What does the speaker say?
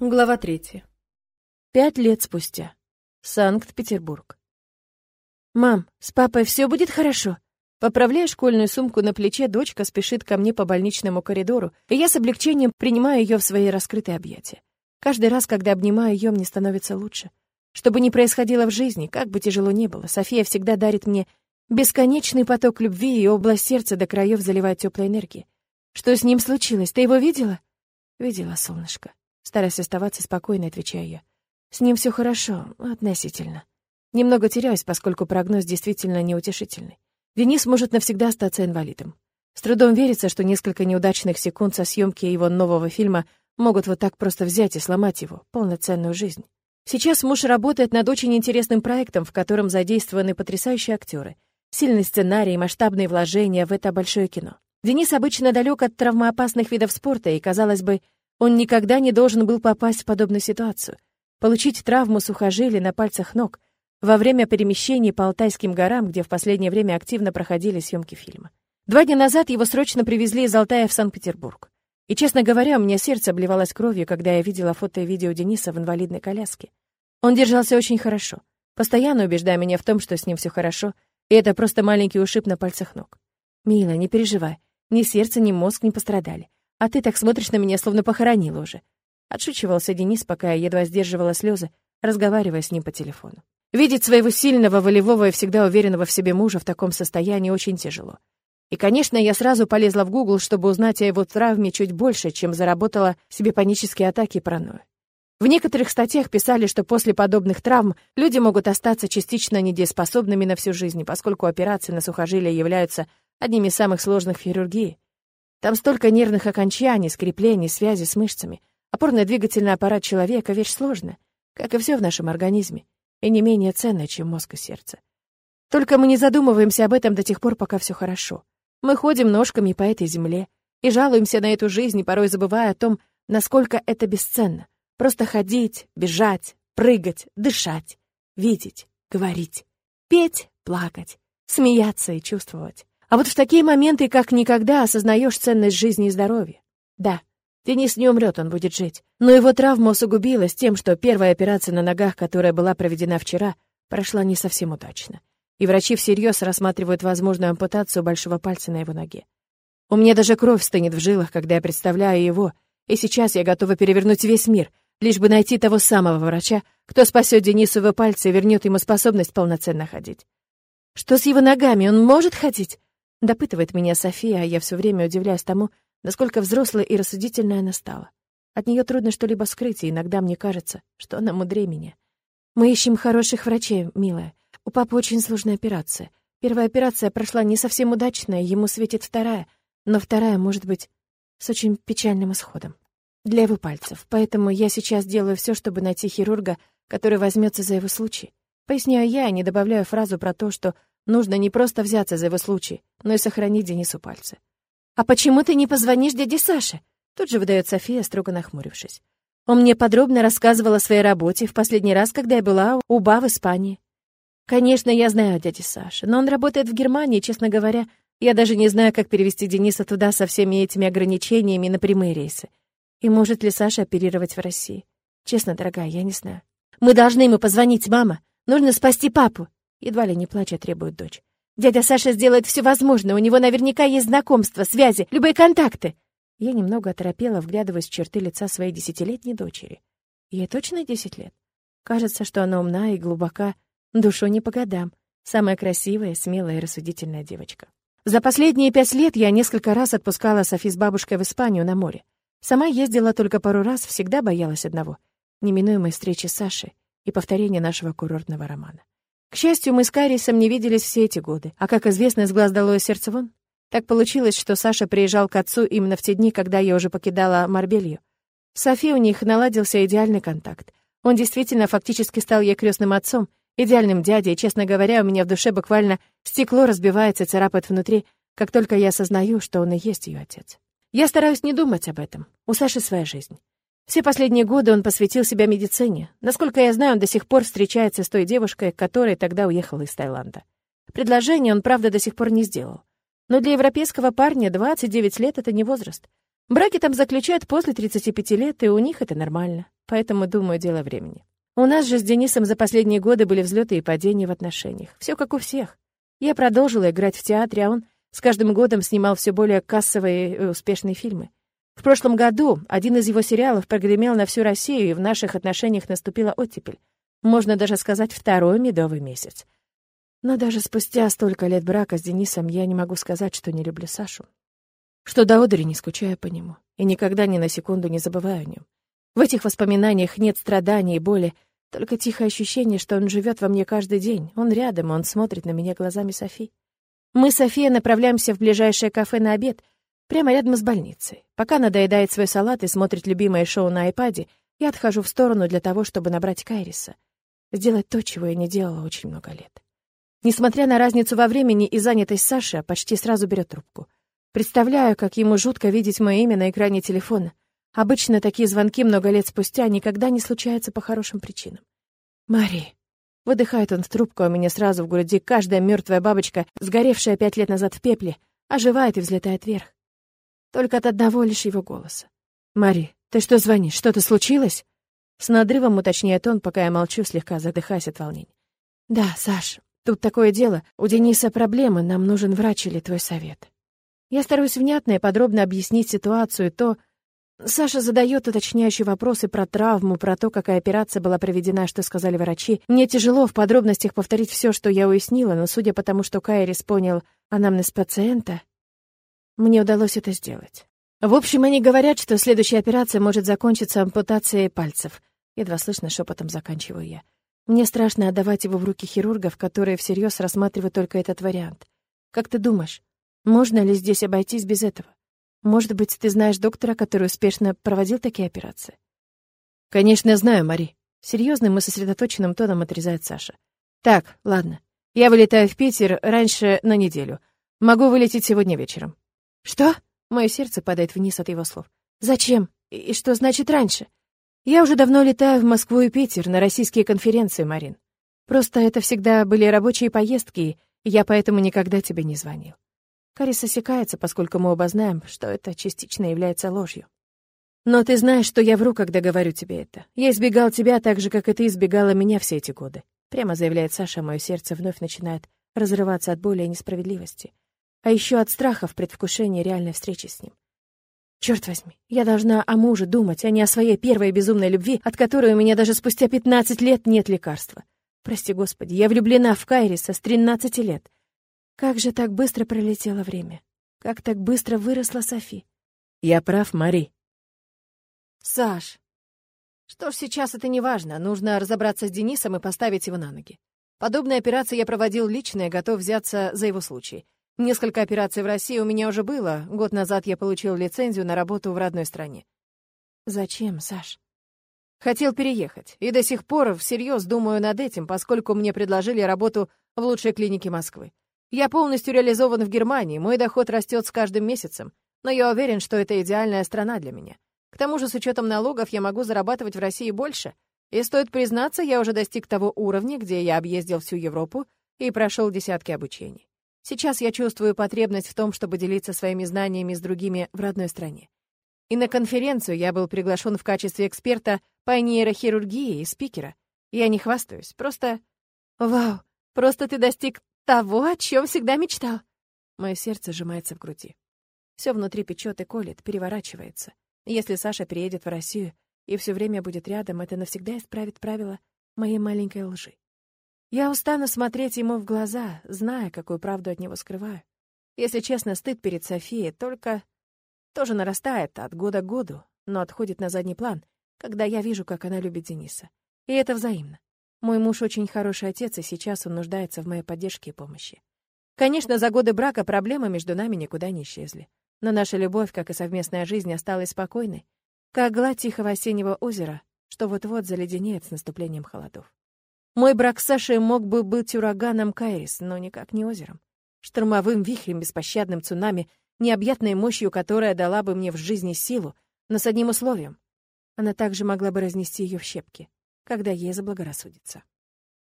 Глава третья. Пять лет спустя. Санкт-Петербург. «Мам, с папой все будет хорошо?» Поправляя школьную сумку на плече, дочка спешит ко мне по больничному коридору, и я с облегчением принимаю ее в свои раскрытые объятия. Каждый раз, когда обнимаю ее, мне становится лучше. Что бы ни происходило в жизни, как бы тяжело ни было, София всегда дарит мне бесконечный поток любви, и область сердца до краев заливает теплой энергией. «Что с ним случилось? Ты его видела?» «Видела, солнышко. Стараясь оставаться спокойной, отвечаю я. С ним все хорошо, относительно. Немного теряюсь, поскольку прогноз действительно неутешительный. Денис может навсегда остаться инвалидом. С трудом верится, что несколько неудачных секунд со съемки его нового фильма могут вот так просто взять и сломать его, полноценную жизнь. Сейчас муж работает над очень интересным проектом, в котором задействованы потрясающие актеры. Сильный сценарий, масштабные вложения в это большое кино. Денис обычно далек от травмоопасных видов спорта, и, казалось бы, он никогда не должен был попасть в подобную ситуацию. Получить травму сухожилия на пальцах ног во время перемещений по Алтайским горам, где в последнее время активно проходили съемки фильма. Два дня назад его срочно привезли из Алтая в Санкт-Петербург. И, честно говоря, у меня сердце обливалось кровью, когда я видела фото и видео Дениса в инвалидной коляске. Он держался очень хорошо, постоянно убеждая меня в том, что с ним все хорошо, и это просто маленький ушиб на пальцах ног. «Мила, не переживай, ни сердце, ни мозг не пострадали. А ты так смотришь на меня, словно похоронила уже. Отшучивался Денис, пока я едва сдерживала слезы, разговаривая с ним по телефону. Видеть своего сильного, волевого и всегда уверенного в себе мужа в таком состоянии очень тяжело. И, конечно, я сразу полезла в Google, чтобы узнать о его травме чуть больше, чем заработала себе панические атаки и паранойю. В некоторых статьях писали, что после подобных травм люди могут остаться частично недееспособными на всю жизнь, поскольку операции на сухожилие являются одними из самых сложных в хирургии. Там столько нервных окончаний, скреплений, связи с мышцами. Опорно-двигательный аппарат человека — вещь сложная, как и все в нашем организме, и не менее ценная, чем мозг и сердце. Только мы не задумываемся об этом до тех пор, пока все хорошо. Мы ходим ножками по этой земле и жалуемся на эту жизнь, порой забывая о том, насколько это бесценно. Просто ходить, бежать, прыгать, дышать, видеть, говорить, петь, плакать, смеяться и чувствовать. А вот в такие моменты, как никогда, осознаешь ценность жизни и здоровья. Да, Денис не умрет, он будет жить. Но его травма усугубилась тем, что первая операция на ногах, которая была проведена вчера, прошла не совсем удачно. И врачи всерьез рассматривают возможную ампутацию большого пальца на его ноге. У меня даже кровь стынет в жилах, когда я представляю его, и сейчас я готова перевернуть весь мир, лишь бы найти того самого врача, кто спасет Денису его пальцы и вернет ему способность полноценно ходить. Что с его ногами, он может ходить? Допытывает меня София, а я все время удивляюсь тому, насколько взрослой и рассудительной она стала. От нее трудно что-либо скрыть, и иногда мне кажется, что она мудрее меня. Мы ищем хороших врачей, милая. У папы очень сложная операция. Первая операция прошла не совсем удачно, ему светит вторая, но вторая может быть с очень печальным исходом. Для его пальцев. Поэтому я сейчас делаю все, чтобы найти хирурга, который возьмется за его случай. Поясняю я, а не добавляю фразу про то, что Нужно не просто взяться за его случай, но и сохранить Денису пальцы. «А почему ты не позвонишь дяде Саше?» Тут же выдает София, строго нахмурившись. Он мне подробно рассказывал о своей работе в последний раз, когда я была у Ба в Испании. Конечно, я знаю о дяде Саше, но он работает в Германии, честно говоря, я даже не знаю, как перевести Дениса туда со всеми этими ограничениями на прямые рейсы. И может ли Саша оперировать в России? Честно, дорогая, я не знаю. Мы должны ему позвонить, мама. Нужно спасти папу. Едва ли не плача требует дочь. Дядя Саша сделает все возможное, у него наверняка есть знакомства, связи, любые контакты. Я немного оторопела, вглядываясь в черты лица своей десятилетней дочери. Ей точно десять лет? Кажется, что она умна и глубока, душой не по годам. Самая красивая, смелая и рассудительная девочка. За последние пять лет я несколько раз отпускала Софи с бабушкой в Испанию на море. Сама ездила только пару раз, всегда боялась одного — неминуемой встречи с Сашей и повторения нашего курортного романа. К счастью, мы с Карисом не виделись все эти годы, а, как известно, с глаз долой сердце вон. Так получилось, что Саша приезжал к отцу именно в те дни, когда я уже покидала Марбелью. С Софи у них наладился идеальный контакт. Он действительно фактически стал ей крестным отцом, идеальным дядей, и, честно говоря, у меня в душе буквально стекло разбивается царапает внутри, как только я осознаю, что он и есть ее отец. Я стараюсь не думать об этом. У Саши своя жизнь. Все последние годы он посвятил себя медицине. Насколько я знаю, он до сих пор встречается с той девушкой, которая тогда уехала из Таиланда. Предложение он, правда, до сих пор не сделал. Но для европейского парня 29 лет — это не возраст. Браки там заключают после 35 лет, и у них это нормально. Поэтому, думаю, дело времени. У нас же с Денисом за последние годы были взлеты и падения в отношениях. Все как у всех. Я продолжила играть в театре, а он с каждым годом снимал все более кассовые и успешные фильмы. В прошлом году один из его сериалов прогремел на всю Россию, и в наших отношениях наступила оттепель. Можно даже сказать, второй медовый месяц. Но даже спустя столько лет брака с Денисом я не могу сказать, что не люблю Сашу. Что до одури не скучаю по нему и никогда ни на секунду не забываю о нем. В этих воспоминаниях нет страданий и боли, только тихое ощущение, что он живет во мне каждый день. Он рядом, он смотрит на меня глазами Софи. Мы с Софией направляемся в ближайшее кафе на обед — Прямо рядом с больницей. Пока она доедает свой салат и смотрит любимое шоу на айпаде, я отхожу в сторону для того, чтобы набрать Кайриса. Сделать то, чего я не делала очень много лет. Несмотря на разницу во времени и занятость Саши, почти сразу берет трубку. Представляю, как ему жутко видеть мое имя на экране телефона. Обычно такие звонки много лет спустя никогда не случаются по хорошим причинам. «Мари!» Выдыхает он в трубку, а у меня сразу в груди каждая мертвая бабочка, сгоревшая пять лет назад в пепле, оживает и взлетает вверх. Только от одного лишь его голоса. «Мари, ты что звонишь? Что-то случилось?» С надрывом уточняет он, пока я молчу, слегка задыхаясь от волнения. «Да, Саш, тут такое дело. У Дениса проблемы, нам нужен врач или твой совет». Я стараюсь внятно и подробно объяснить ситуацию, то... Саша задает уточняющие вопросы про травму, про то, какая операция была проведена, что сказали врачи. Мне тяжело в подробностях повторить все, что я уяснила, но судя по тому, что Кайрис понял анамнез пациента, мне удалось это сделать. В общем, они говорят, что следующая операция может закончиться ампутацией пальцев. Едва слышно шепотом заканчиваю я. Мне страшно отдавать его в руки хирургов, которые всерьез рассматривают только этот вариант. Как ты думаешь, можно ли здесь обойтись без этого? Может быть, ты знаешь доктора, который успешно проводил такие операции? Конечно, знаю, Мари. Серьезным и сосредоточенным тоном отрезает Саша. Так, ладно. Я вылетаю в Питер раньше на неделю. Могу вылететь сегодня вечером. «Что?» Мое сердце падает вниз от его слов. «Зачем? И что значит раньше?» «Я уже давно летаю в Москву и Питер на российские конференции, Марин. Просто это всегда были рабочие поездки, и я поэтому никогда тебе не звонил». Карис осекается, поскольку мы оба знаем, что это частично является ложью. «Но ты знаешь, что я вру, когда говорю тебе это. Я избегал тебя так же, как и ты избегала меня все эти годы». Прямо заявляет Саша, мое сердце вновь начинает разрываться от боли и несправедливости а еще от страха в предвкушении реальной встречи с ним. Черт возьми, я должна о муже думать, а не о своей первой безумной любви, от которой у меня даже спустя 15 лет нет лекарства. Прости, Господи, я влюблена в Кайриса с 13 лет. Как же так быстро пролетело время? Как так быстро выросла Софи? Я прав, Мари. Саш, что ж, сейчас это не важно. Нужно разобраться с Денисом и поставить его на ноги. Подобные операции я проводил лично и готов взяться за его случай. Несколько операций в России у меня уже было. Год назад я получил лицензию на работу в родной стране. Зачем, Саш? Хотел переехать. И до сих пор всерьез думаю над этим, поскольку мне предложили работу в лучшей клинике Москвы. Я полностью реализован в Германии, мой доход растет с каждым месяцем, но я уверен, что это идеальная страна для меня. К тому же, с учетом налогов, я могу зарабатывать в России больше. И стоит признаться, я уже достиг того уровня, где я объездил всю Европу и прошел десятки обучений. Сейчас я чувствую потребность в том, чтобы делиться своими знаниями с другими в родной стране. И на конференцию я был приглашен в качестве эксперта по нейрохирургии и спикера. Я не хвастаюсь, просто... Вау, просто ты достиг того, о чем всегда мечтал. Мое сердце сжимается в груди. Все внутри печет и колет, переворачивается. Если Саша приедет в Россию и все время будет рядом, это навсегда исправит правила моей маленькой лжи. Я устану смотреть ему в глаза, зная, какую правду от него скрываю. Если честно, стыд перед Софией только тоже нарастает от года к году, но отходит на задний план, когда я вижу, как она любит Дениса. И это взаимно. Мой муж очень хороший отец, и сейчас он нуждается в моей поддержке и помощи. Конечно, за годы брака проблемы между нами никуда не исчезли. Но наша любовь, как и совместная жизнь, осталась спокойной, как гладь тихого осеннего озера, что вот-вот заледенеет с наступлением холодов. Мой брак с Сашей мог бы быть ураганом Кайрис, но никак не озером. Штормовым вихрем, беспощадным цунами, необъятной мощью, которая дала бы мне в жизни силу, но с одним условием. Она также могла бы разнести ее в щепки, когда ей заблагорассудится.